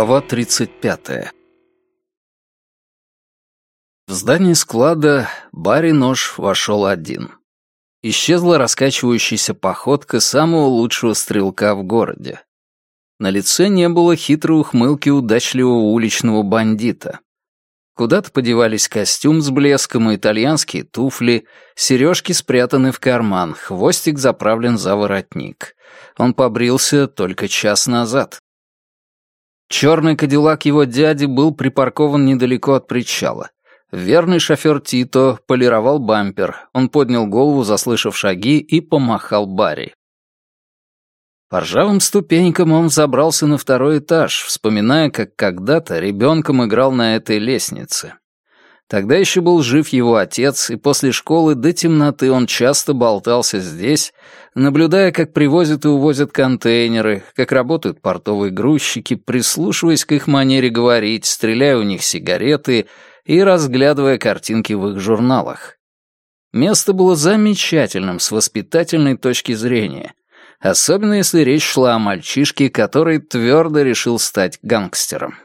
Глава 35. В здание склада Барри Нож вошел один. Исчезла раскачивающаяся походка самого лучшего стрелка в городе. На лице не было хитрой ухмылки удачливого уличного бандита. Куда-то подевались костюм с блеском и итальянские туфли, сережки спрятаны в карман, хвостик заправлен за воротник. Он побрился только час назад. Черный кадиллак его дяди был припаркован недалеко от причала. Верный шофер Тито полировал бампер. Он поднял голову, заслышав шаги, и помахал Барри. По ржавым ступенькам он забрался на второй этаж, вспоминая, как когда-то ребенком играл на этой лестнице. Тогда еще был жив его отец, и после школы до темноты он часто болтался здесь, наблюдая, как привозят и увозят контейнеры, как работают портовые грузчики, прислушиваясь к их манере говорить, стреляя у них сигареты и разглядывая картинки в их журналах. Место было замечательным с воспитательной точки зрения, особенно если речь шла о мальчишке, который твердо решил стать гангстером.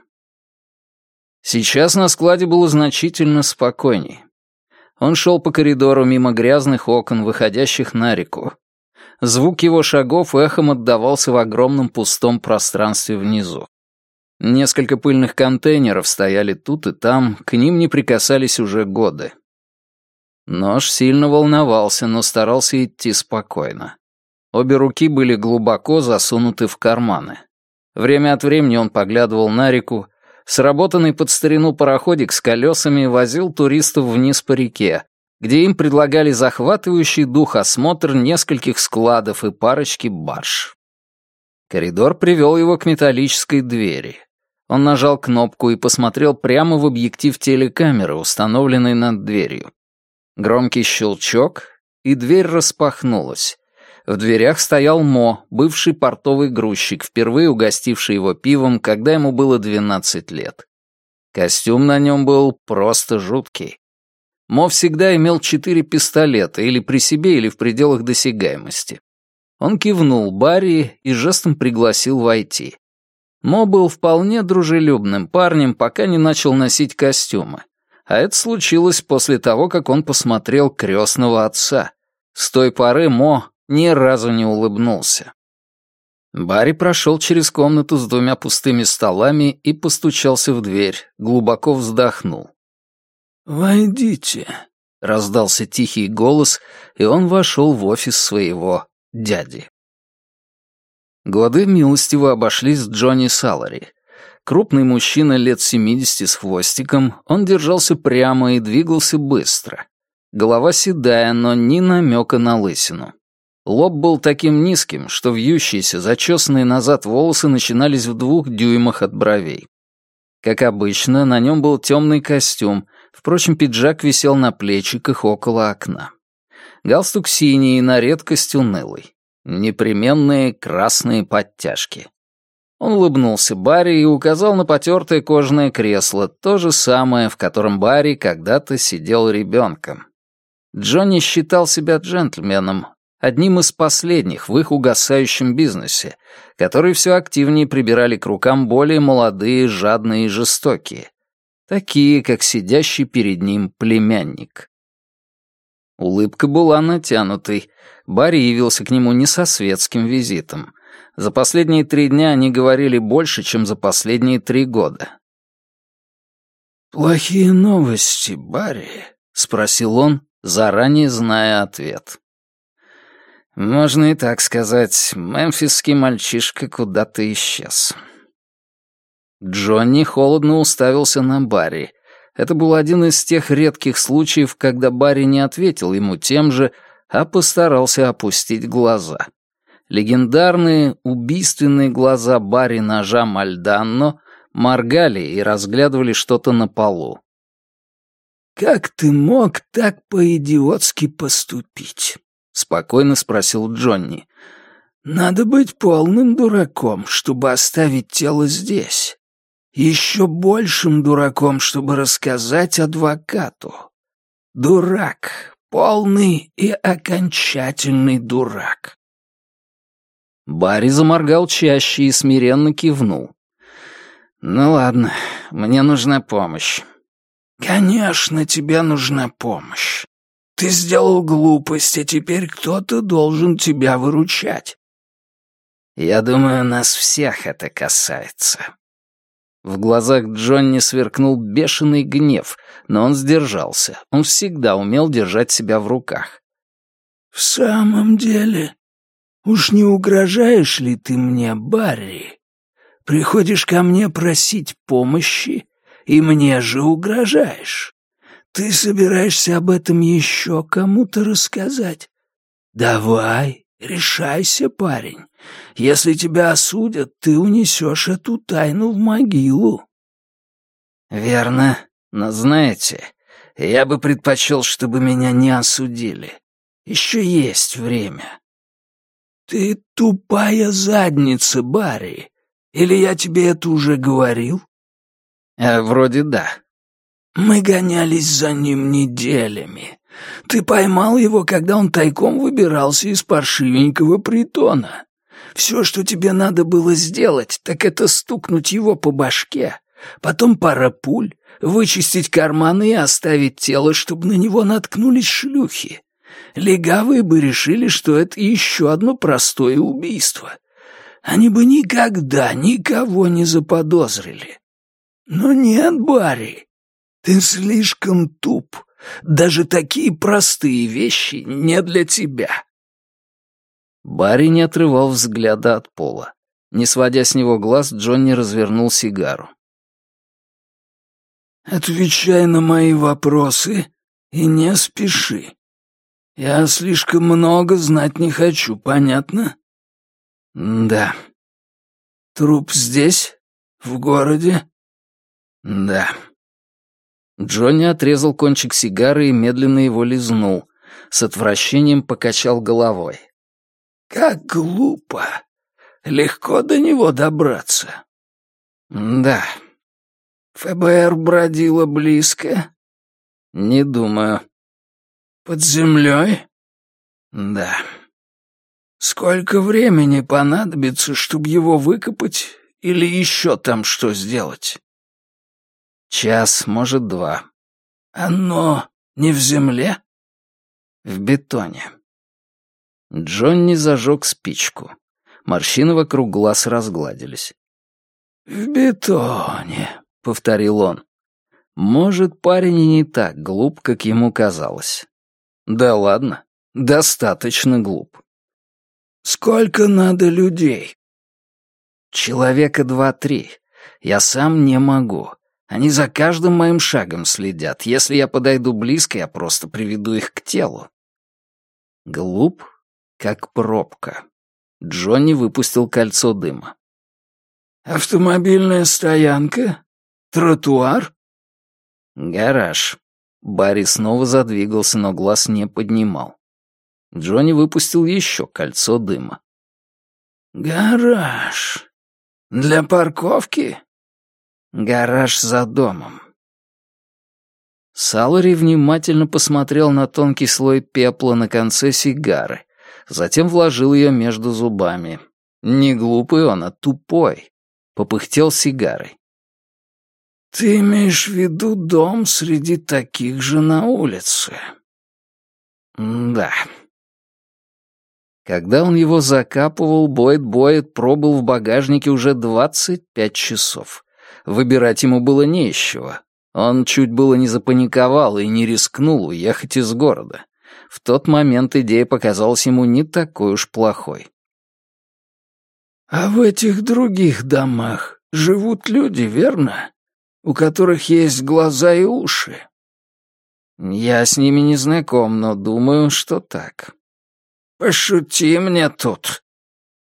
Сейчас на складе было значительно спокойней. Он шел по коридору мимо грязных окон, выходящих на реку. Звук его шагов эхом отдавался в огромном пустом пространстве внизу. Несколько пыльных контейнеров стояли тут и там, к ним не прикасались уже годы. Нож сильно волновался, но старался идти спокойно. Обе руки были глубоко засунуты в карманы. Время от времени он поглядывал на реку, Сработанный под старину пароходик с колесами возил туристов вниз по реке, где им предлагали захватывающий дух осмотр нескольких складов и парочки барж. Коридор привел его к металлической двери. Он нажал кнопку и посмотрел прямо в объектив телекамеры, установленной над дверью. Громкий щелчок, и дверь распахнулась. В дверях стоял Мо, бывший портовый грузчик, впервые угостивший его пивом, когда ему было 12 лет. Костюм на нем был просто жуткий. Мо всегда имел четыре пистолета, или при себе, или в пределах досягаемости. Он кивнул Барри и жестом пригласил войти. Мо был вполне дружелюбным парнем, пока не начал носить костюмы. А это случилось после того, как он посмотрел «Крестного отца». С той поры Мо ни разу не улыбнулся. Барри прошел через комнату с двумя пустыми столами и постучался в дверь, глубоко вздохнул. «Войдите», — раздался тихий голос, и он вошел в офис своего дяди. Годы милостиво обошлись с Джонни Салари. Крупный мужчина лет семидесяти с хвостиком, он держался прямо и двигался быстро. Голова седая, но ни намека на лысину. Лоб был таким низким, что вьющиеся, зачесанные назад волосы начинались в двух дюймах от бровей. Как обычно, на нем был темный костюм, впрочем, пиджак висел на плечиках около окна. Галстук синий и на редкость унылый. Непременные красные подтяжки. Он улыбнулся Барри и указал на потертое кожаное кресло, то же самое, в котором Барри когда-то сидел ребенком. Джонни считал себя джентльменом, одним из последних в их угасающем бизнесе, которые все активнее прибирали к рукам более молодые, жадные и жестокие, такие, как сидящий перед ним племянник. Улыбка была натянутой. Барри явился к нему не со светским визитом. За последние три дня они говорили больше, чем за последние три года. «Плохие новости, Барри?» — спросил он, заранее зная ответ. Можно и так сказать, мемфисский мальчишка куда-то исчез. Джонни холодно уставился на Барри. Это был один из тех редких случаев, когда Барри не ответил ему тем же, а постарался опустить глаза. Легендарные, убийственные глаза Барри ножа Мальданно моргали и разглядывали что-то на полу. «Как ты мог так по-идиотски поступить?» — спокойно спросил Джонни. «Надо быть полным дураком, чтобы оставить тело здесь. Еще большим дураком, чтобы рассказать адвокату. Дурак, полный и окончательный дурак». Барри заморгал чаще и смиренно кивнул. «Ну ладно, мне нужна помощь». «Конечно, тебе нужна помощь. Ты сделал глупость, а теперь кто-то должен тебя выручать». «Я думаю, нас всех это касается». В глазах Джонни сверкнул бешеный гнев, но он сдержался. Он всегда умел держать себя в руках. «В самом деле, уж не угрожаешь ли ты мне, Барри? Приходишь ко мне просить помощи, и мне же угрожаешь. Ты собираешься об этом еще кому-то рассказать? Давай, решайся, парень. Если тебя осудят, ты унесешь эту тайну в могилу. Верно, но знаете, я бы предпочел, чтобы меня не осудили. Еще есть время. Ты тупая задница, Барри. Или я тебе это уже говорил? А, вроде да. Мы гонялись за ним неделями. Ты поймал его, когда он тайком выбирался из паршивенького притона. Все, что тебе надо было сделать, так это стукнуть его по башке, потом пара пуль, вычистить карманы и оставить тело, чтобы на него наткнулись шлюхи. Легавые бы решили, что это еще одно простое убийство. Они бы никогда никого не заподозрили. Но нет, Барри, ты слишком туп. Даже такие простые вещи не для тебя. Барри не отрывал взгляда от пола. Не сводя с него глаз, Джонни развернул сигару. «Отвечай на мои вопросы и не спеши. Я слишком много знать не хочу, понятно?» «Да». «Труп здесь? В городе?» «Да». Джонни отрезал кончик сигары и медленно его лизнул. С отвращением покачал головой. Как глупо. Легко до него добраться. Да. ФБР бродило близко? Не думаю. Под землей? Да. Сколько времени понадобится, чтобы его выкопать или еще там что сделать? Час, может, два. Оно не в земле? В бетоне. Джонни зажег спичку. Морщины вокруг глаз разгладились. «В бетоне», — повторил он. Может, парень и не так глуп, как ему казалось. Да ладно, достаточно глуп. «Сколько надо людей?» «Человека два-три. Я сам не могу. Они за каждым моим шагом следят. Если я подойду близко, я просто приведу их к телу». Глуп как пробка. Джонни выпустил кольцо дыма. «Автомобильная стоянка? Тротуар?» «Гараж». Барри снова задвигался, но глаз не поднимал. Джонни выпустил еще кольцо дыма. «Гараж. Для парковки?» «Гараж за домом». Салари внимательно посмотрел на тонкий слой пепла на конце сигары, затем вложил ее между зубами. Не глупый он, а тупой. Попыхтел сигарой. «Ты имеешь в виду дом среди таких же на улице?» «Да». Когда он его закапывал, Бойд-Бойд пробыл в багажнике уже двадцать пять часов. Выбирать ему было не из чего. Он чуть было не запаниковал и не рискнул уехать из города. В тот момент идея показалась ему не такой уж плохой. «А в этих других домах живут люди, верно? У которых есть глаза и уши?» «Я с ними не знаком, но думаю, что так». «Пошути мне тут».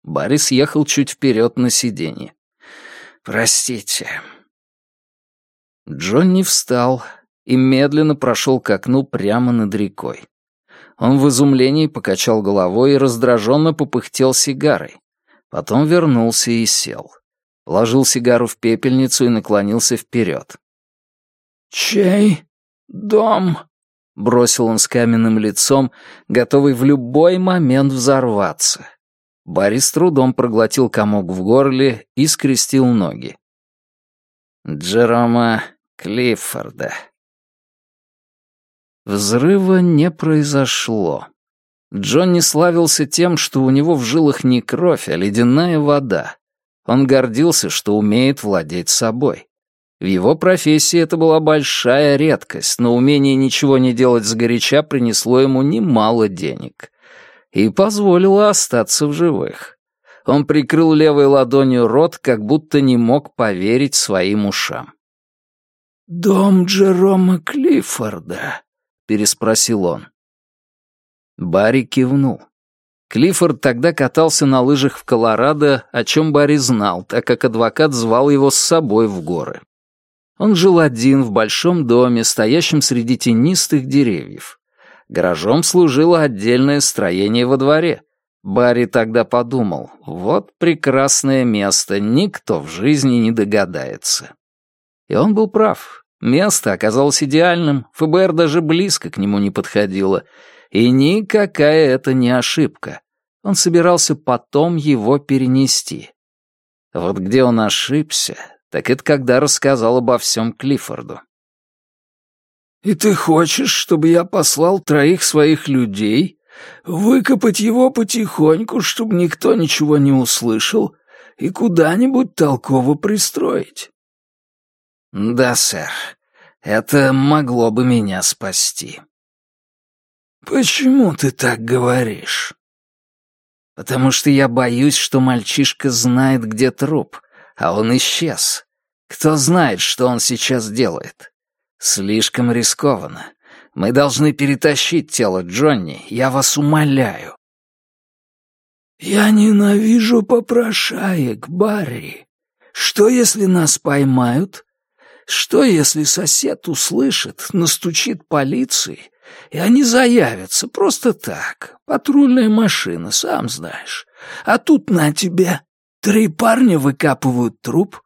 Борис ехал чуть вперед на сиденье. «Простите». Джонни встал и медленно прошел к окну прямо над рекой. Он в изумлении покачал головой и раздраженно попыхтел сигарой. Потом вернулся и сел. Ложил сигару в пепельницу и наклонился вперед. «Чей дом?» — бросил он с каменным лицом, готовый в любой момент взорваться. Борис трудом проглотил комок в горле и скрестил ноги. Джерома Клиффорда. Взрыва не произошло. Джонни славился тем, что у него в жилах не кровь, а ледяная вода. Он гордился, что умеет владеть собой. В его профессии это была большая редкость, но умение ничего не делать сгоряча принесло ему немало денег. И позволило остаться в живых. Он прикрыл левой ладонью рот, как будто не мог поверить своим ушам. «Дом Джерома Клиффорда», — переспросил он. Барри кивнул. Клиффорд тогда катался на лыжах в Колорадо, о чем Барри знал, так как адвокат звал его с собой в горы. Он жил один в большом доме, стоящем среди тенистых деревьев. Гаражом служило отдельное строение во дворе. Барри тогда подумал, вот прекрасное место, никто в жизни не догадается. И он был прав. Место оказалось идеальным, ФБР даже близко к нему не подходило. И никакая это не ошибка. Он собирался потом его перенести. Вот где он ошибся, так это когда рассказал обо всем Клиффорду. «И ты хочешь, чтобы я послал троих своих людей, выкопать его потихоньку, чтобы никто ничего не услышал, и куда-нибудь толково пристроить?» «Да, сэр, это могло бы меня спасти». «Почему ты так говоришь?» «Потому что я боюсь, что мальчишка знает, где труп, а он исчез. Кто знает, что он сейчас делает? Слишком рискованно. Мы должны перетащить тело Джонни, я вас умоляю. Я ненавижу попрошаек, Барри. Что, если нас поймают? Что, если сосед услышит, настучит полиции, и они заявятся просто так, патрульная машина, сам знаешь. А тут на тебе, три парня выкапывают труп,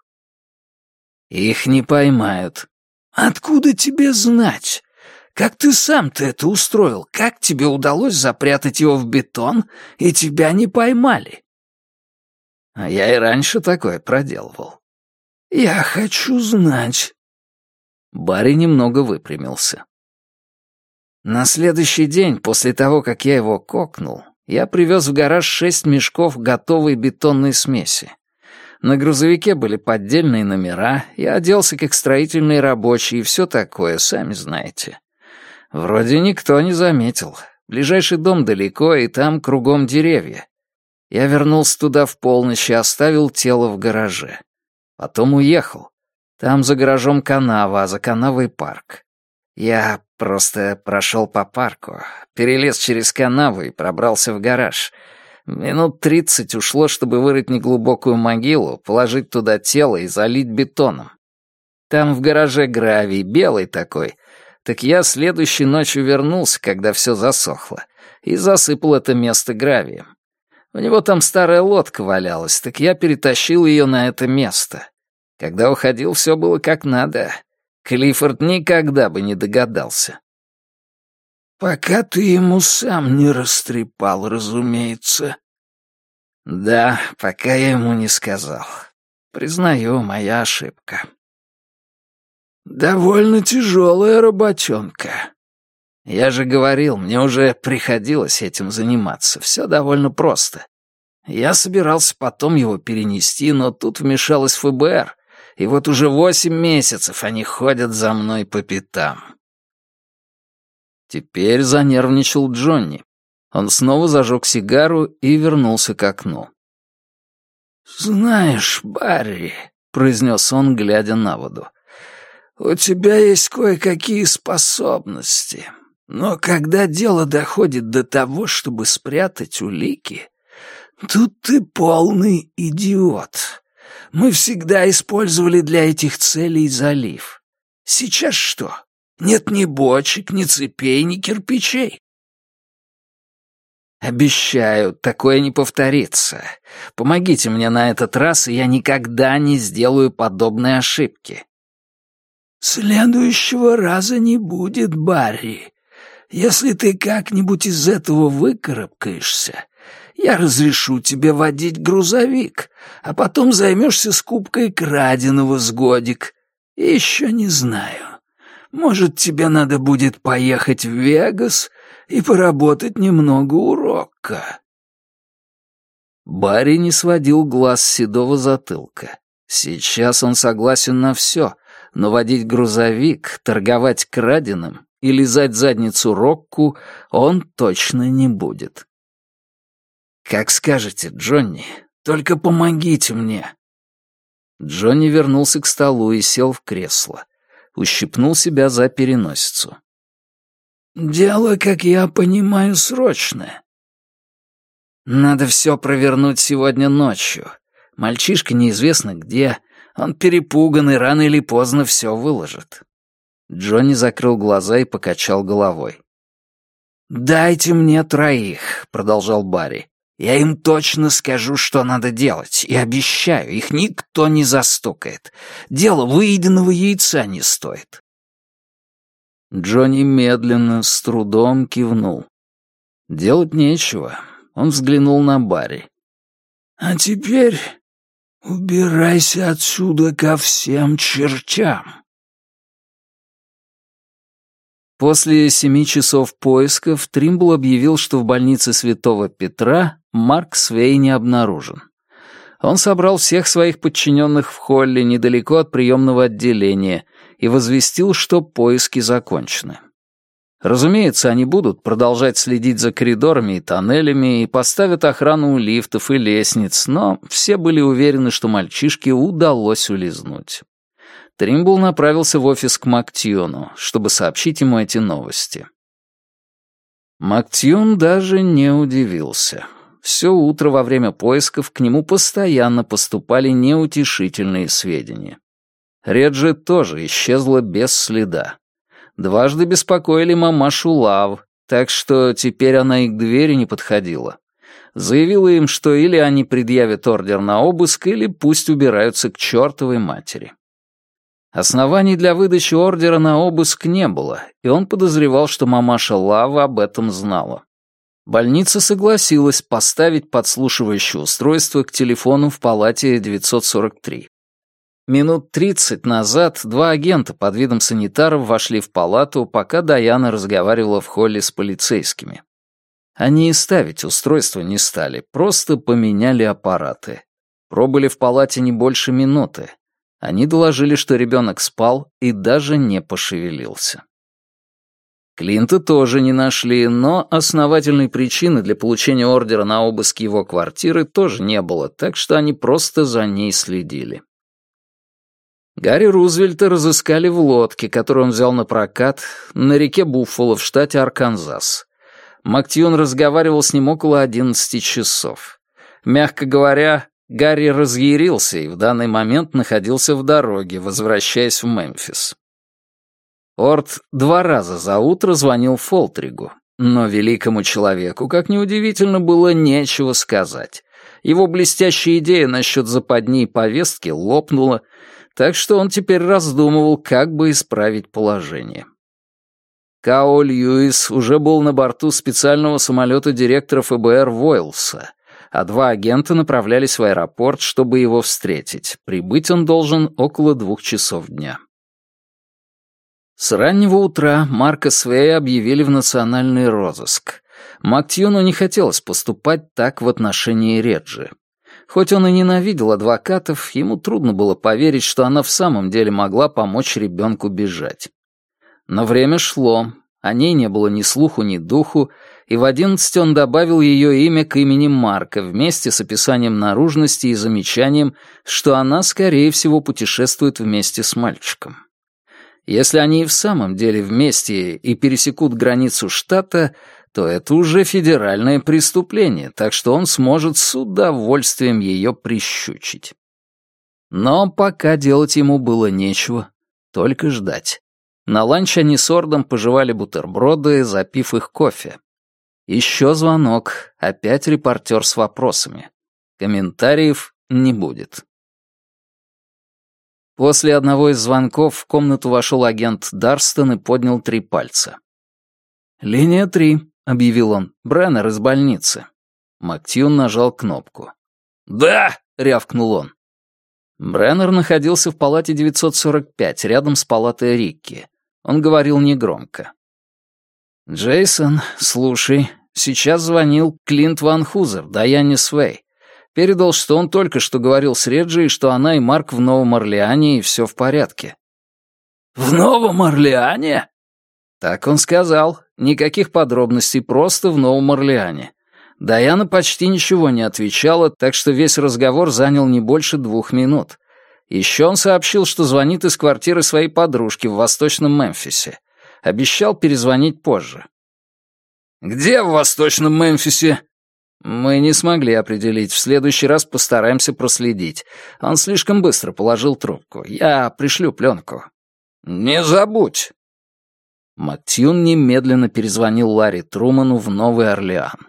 их не поймают. Откуда тебе знать? Как ты сам-то это устроил? Как тебе удалось запрятать его в бетон, и тебя не поймали? А я и раньше такое проделывал. Я хочу знать. Барри немного выпрямился. На следующий день, после того, как я его кокнул, я привез в гараж шесть мешков готовой бетонной смеси. На грузовике были поддельные номера, я оделся как строительный рабочий и все такое, сами знаете. Вроде никто не заметил. Ближайший дом далеко, и там кругом деревья. Я вернулся туда в полночь и оставил тело в гараже. Потом уехал. Там за гаражом канава, а за канавой парк. Я просто прошел по парку, перелез через канаву и пробрался в гараж — Минут тридцать ушло, чтобы вырыть неглубокую могилу, положить туда тело и залить бетоном. Там в гараже гравий, белый такой. Так я следующей ночью вернулся, когда все засохло, и засыпал это место гравием. У него там старая лодка валялась, так я перетащил ее на это место. Когда уходил, все было как надо. Клиффорд никогда бы не догадался. Пока ты ему сам не растрепал, разумеется. Да, пока я ему не сказал. Признаю, моя ошибка. Довольно тяжелая работенка. Я же говорил, мне уже приходилось этим заниматься. Все довольно просто. Я собирался потом его перенести, но тут вмешалась ФБР, и вот уже восемь месяцев они ходят за мной по пятам. Теперь занервничал Джонни. Он снова зажег сигару и вернулся к окну. «Знаешь, Барри», — произнес он, глядя на воду, — «у тебя есть кое-какие способности, но когда дело доходит до того, чтобы спрятать улики, тут ты полный идиот. Мы всегда использовали для этих целей залив. Сейчас что, нет ни бочек, ни цепей, ни кирпичей. Обещаю, такое не повторится. Помогите мне на этот раз, и я никогда не сделаю подобной ошибки. Следующего раза не будет, Барри. Если ты как-нибудь из этого выкарабкаешься, я разрешу тебе водить грузовик, а потом займешься скупкой краденого с годик. «Еще не знаю. Может, тебе надо будет поехать в Вегас и поработать немного у Рокко». Барри не сводил глаз с седого затылка. Сейчас он согласен на все, но водить грузовик, торговать краденым и лизать задницу Рокку он точно не будет. «Как скажете, Джонни, только помогите мне». Джонни вернулся к столу и сел в кресло. Ущипнул себя за переносицу. «Дело, как я понимаю, срочное». «Надо все провернуть сегодня ночью. Мальчишка неизвестно где. Он перепуган и рано или поздно все выложит». Джонни закрыл глаза и покачал головой. «Дайте мне троих», — продолжал Барри. «Я им точно скажу, что надо делать, и обещаю, их никто не застукает. Дело выеденного яйца не стоит». Джонни медленно, с трудом кивнул. Делать нечего. Он взглянул на Барри. «А теперь убирайся отсюда ко всем чертям». После семи часов поисков Тримбл объявил, что в больнице Святого Петра Марк Свей не обнаружен. Он собрал всех своих подчиненных в холле недалеко от приемного отделения и возвестил, что поиски закончены. Разумеется, они будут продолжать следить за коридорами и тоннелями и поставят охрану у лифтов и лестниц, но все были уверены, что мальчишке удалось улизнуть. Тримбл направился в офис к Мактьюну, чтобы сообщить ему эти новости. Мактьюн даже не удивился. Все утро во время поисков к нему постоянно поступали неутешительные сведения. Реджи тоже исчезла без следа. Дважды беспокоили мамашу Лав, так что теперь она и к двери не подходила. Заявила им, что или они предъявят ордер на обыск, или пусть убираются к чертовой матери. Оснований для выдачи ордера на обыск не было, и он подозревал, что мамаша Лава об этом знала. Больница согласилась поставить подслушивающее устройство к телефону в палате 943. Минут 30 назад два агента под видом санитаров вошли в палату, пока Даяна разговаривала в холле с полицейскими. Они и ставить устройство не стали, просто поменяли аппараты. Пробыли в палате не больше минуты. Они доложили, что ребенок спал и даже не пошевелился. Клинта тоже не нашли, но основательной причины для получения ордера на обыск его квартиры тоже не было, так что они просто за ней следили. Гарри Рузвельта разыскали в лодке, которую он взял на прокат, на реке Буффало в штате Арканзас. Мактьюн разговаривал с ним около одиннадцати часов. Мягко говоря, Гарри разъярился и в данный момент находился в дороге, возвращаясь в Мемфис. Орд два раза за утро звонил Фолтригу, но великому человеку, как неудивительно, было нечего сказать. Его блестящая идея насчет западней повестки лопнула, так что он теперь раздумывал, как бы исправить положение. Као Льюис уже был на борту специального самолета директора ФБР Войлса, а два агента направлялись в аэропорт, чтобы его встретить. Прибыть он должен около двух часов дня. С раннего утра Марка Свея объявили в национальный розыск. Мактьюну не хотелось поступать так в отношении Реджи. Хоть он и ненавидел адвокатов, ему трудно было поверить, что она в самом деле могла помочь ребенку бежать. Но время шло, о ней не было ни слуху, ни духу, и в одиннадцать он добавил ее имя к имени Марка вместе с описанием наружности и замечанием, что она, скорее всего, путешествует вместе с мальчиком. Если они и в самом деле вместе и пересекут границу штата, то это уже федеральное преступление, так что он сможет с удовольствием ее прищучить. Но пока делать ему было нечего, только ждать. На ланч они с Ордом пожевали бутерброды, запив их кофе. Еще звонок, опять репортер с вопросами. Комментариев не будет. После одного из звонков в комнату вошел агент Дарстон и поднял три пальца. «Линия три», — объявил он, — «Бреннер из больницы». Мактьюн нажал кнопку. «Да!» — рявкнул он. Бреннер находился в палате 945, рядом с палатой Рикки. Он говорил негромко. «Джейсон, слушай, сейчас звонил Клинт Ван Хузер, Даяне Свей. Передал, что он только что говорил с Реджи, и что она и Марк в Новом Орлеане, и все в порядке». «В Новом Орлеане?» Так он сказал. Никаких подробностей, просто в Новом Орлеане. Даяна почти ничего не отвечала, так что весь разговор занял не больше двух минут. Еще он сообщил, что звонит из квартиры своей подружки в Восточном Мемфисе. Обещал перезвонить позже. «Где в Восточном Мемфисе?» Мы не смогли определить. В следующий раз постараемся проследить. Он слишком быстро положил трубку. Я пришлю пленку. «Не забудь!» Маттьюн немедленно перезвонил Ларри Труману в Новый Орлеан.